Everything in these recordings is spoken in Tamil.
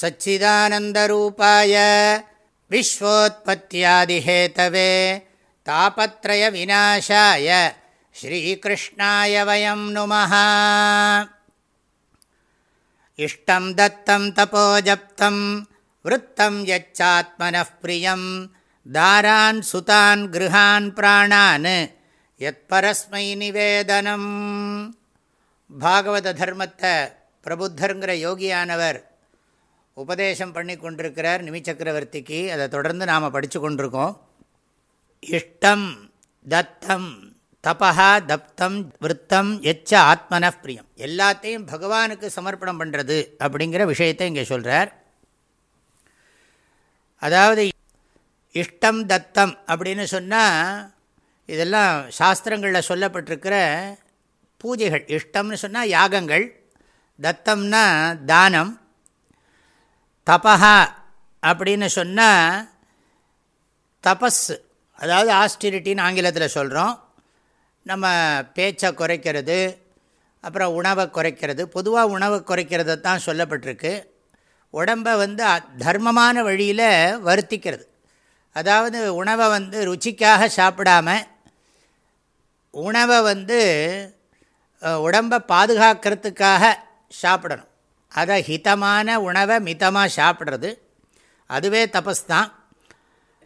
सच्चिदानन्दरूपाय विश्वोत्पत्त्यादिहेतवे तापत्रयविनाशाय श्रीकृष्णाय वयं नुमः इष्टं दत्तं तपोजप्तं वृत्तं यच्चात्मनः प्रियं दारान् सुतान् गृहान् प्राणान् यत्परस्मै निवेदनम् பாகவத தர்மத்தை பிரபுத்தருங்கிற யோகியானவர் உபதேசம் பண்ணி கொண்டிருக்கிறார் நிமி சக்கரவர்த்திக்கு. அதை தொடர்ந்து நாம் படித்து கொண்டிருக்கோம். இஷ்டம் தத்தம் தபா தப்தம் விற்த்தம் எச்ச ஆத்மன பிரியம். எல்லாத்தையும் பகவானுக்கு சமர்ப்பணம் பண்ணுறது அப்படிங்கிற விஷயத்தை இங்கே சொல்கிறார் அதாவது இஷ்டம் தத்தம் அப்படின்னு சொன்னால் இதெல்லாம் சாஸ்திரங்களில் சொல்லப்பட்டிருக்கிற பூஜைகள். இஷ்டம்னு சொன்னால் யாகங்கள். தத்தம்னா தானம். தபஹா அப்படின்னு சொன்னால் தபஸ் அதாவது ஆஸ்டிரிட்டின்னு ஆங்கிலத்தில் சொல்கிறோம் நம்ம பேச்சை குறைக்கிறது அப்புறம் உணவை குறைக்கிறது. பொதுவாக உணவை குறைக்கிறது தான் சொல்லப்பட்டிருக்கு. உடம்பை வந்து தர்மமான வழியில் வருத்திக்கிறது. அதாவது உணவை வந்து ருச்சிக்காக சாப்பிடாம உணவை வந்து உடம்பை பாதுகாக்கிறதுக்காக சாப்பிடணும். அதை ஹிதமான உணவை மிதமாக சாப்பிட்றது. அதுவே தபஸ் தான்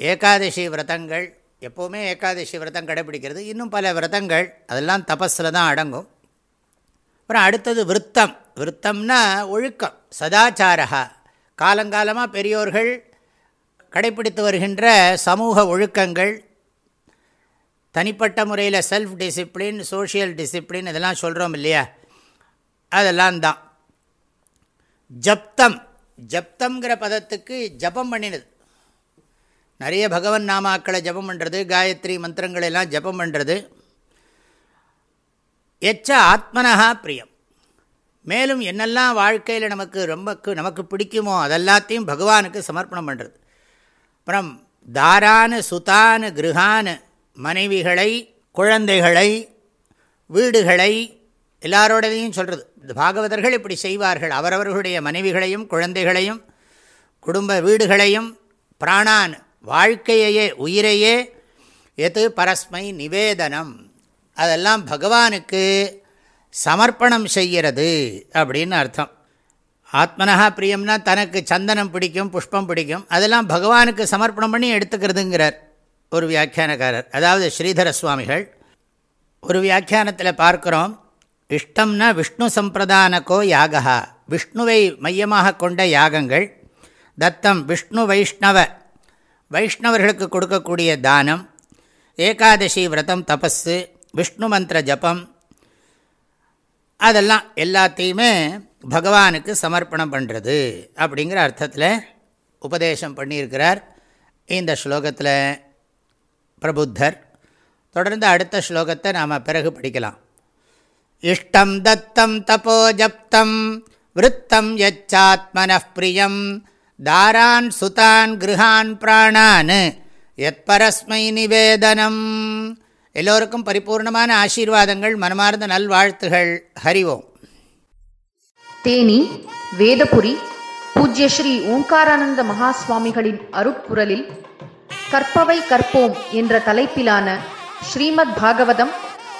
ஏகாதசி விரதங்கள் எப்போவுமே ஏகாதசி விரதம் கடைப்பிடிக்கிறது இன்னும் பல விரதங்கள் அதெல்லாம் தபஸில் தான் அடங்கும். அப்புறம் அடுத்தது விருத்தம். விருத்தம்னா ஒழுக்கம் சதாச்சாரா காலங்காலமாக பெரியோர்கள் கடைப்பிடித்து வருகின்ற சமூக ஒழுக்கங்கள் தனிப்பட்ட முறையில் செல்ஃப் டிசிப்ளின் சோஷியல் டிசிப்ளின் இதெல்லாம் சொல்கிறோம் இல்லையா? அதெல்லாம் தான். ஜப்தம். ஜப்தம்ங்கிற பதத்துக்கு ஜபம் பண்ணினது. நிறைய பகவன் நாமாக்களை ஜபம் பண்ணுறது காயத்ரி மந்திரங்களை எல்லாம் ஜபம் பண்ணுறது எச்ச ஆத்மனஹா பிரியம். மேலும் என்னெல்லாம் வாழ்க்கையில் நமக்கு ரொம்ப நமக்கு பிடிக்குமோ அதெல்லாத்தையும் பகவானுக்கு சமர்ப்பணம் பண்ணுறது அப்புறம் தாரானு சுத்தானு கிருஹானு மனைவிகளை குழந்தைகளை வீடுகளை எல்லாரோடையும் சொல்கிறது இந்த பாகவதர்கள் இப்படி செய்வார்கள். அவரவர்களுடைய மனைவிகளையும் குழந்தைகளையும் குடும்ப வீடுகளையும் பிராணான் வாழ்க்கையையே உயிரையே எது பரஸ்மை நிவேதனம். அதெல்லாம் பகவானுக்கு சமர்ப்பணம் செய்கிறது அப்படின்னு அர்த்தம். ஆத்மனஹா பிரியம்னா தனக்கு சந்தனம் பிடிக்கும் புஷ்பம் பிடிக்கும். அதெல்லாம் பகவானுக்கு சமர்ப்பணம் பண்ணி எடுத்துக்கிறதுங்கிறார் ஒரு வியாக்கியானக்காரர். அதாவது ஸ்ரீதர சுவாமிகள். ஒரு வியாக்கியானத்தில் பார்க்குறோம். இஷ்டம்னா விஷ்ணு சம்பிரதானக்கோ யாகா விஷ்ணுவை மையமாக கொண்ட யாகங்கள். தத்தம் விஷ்ணு வைஷ்ணவ. வைஷ்ணவர்களுக்கு கொடுக்கக்கூடிய தானம். ஏகாதசி விரதம் தபஸு விஷ்ணு மந்திர ஜபம். அதெல்லாம் எல்லாத்தையுமே பகவானுக்கு சமர்ப்பணம் பண்ணுறது அப்படிங்கிற அர்த்தத்தில் உபதேசம் பண்ணியிருக்கிறார் இந்த ஸ்லோகத்தில் பிரபுத்தர். தொடர்ந்து அடுத்த ஸ்லோகத்தை நாம் பிறகு படிக்கலாம். இஷ்டம் தத்தம் தபோ ஜப்தம். விருத்தம் பிரியம். தாரான் சுதான் கிருஹான் பிராணான். எத் பரஸ்மை நிவேதனம். எல்லோருக்கும் பரிபூர்ணமான ஆசீர்வாதங்கள் மனமார்ந்த நல்வாழ்த்துகள். ஹரிவோம் தேனி வேதபுரி பூஜ்ய ஸ்ரீ ஓங்காரானந்த மகாஸ்வாமிகளின் அருட்குரலில் கற்பவை கற்போம் என்ற தலைப்பிலான ஸ்ரீமத் பாகவதம்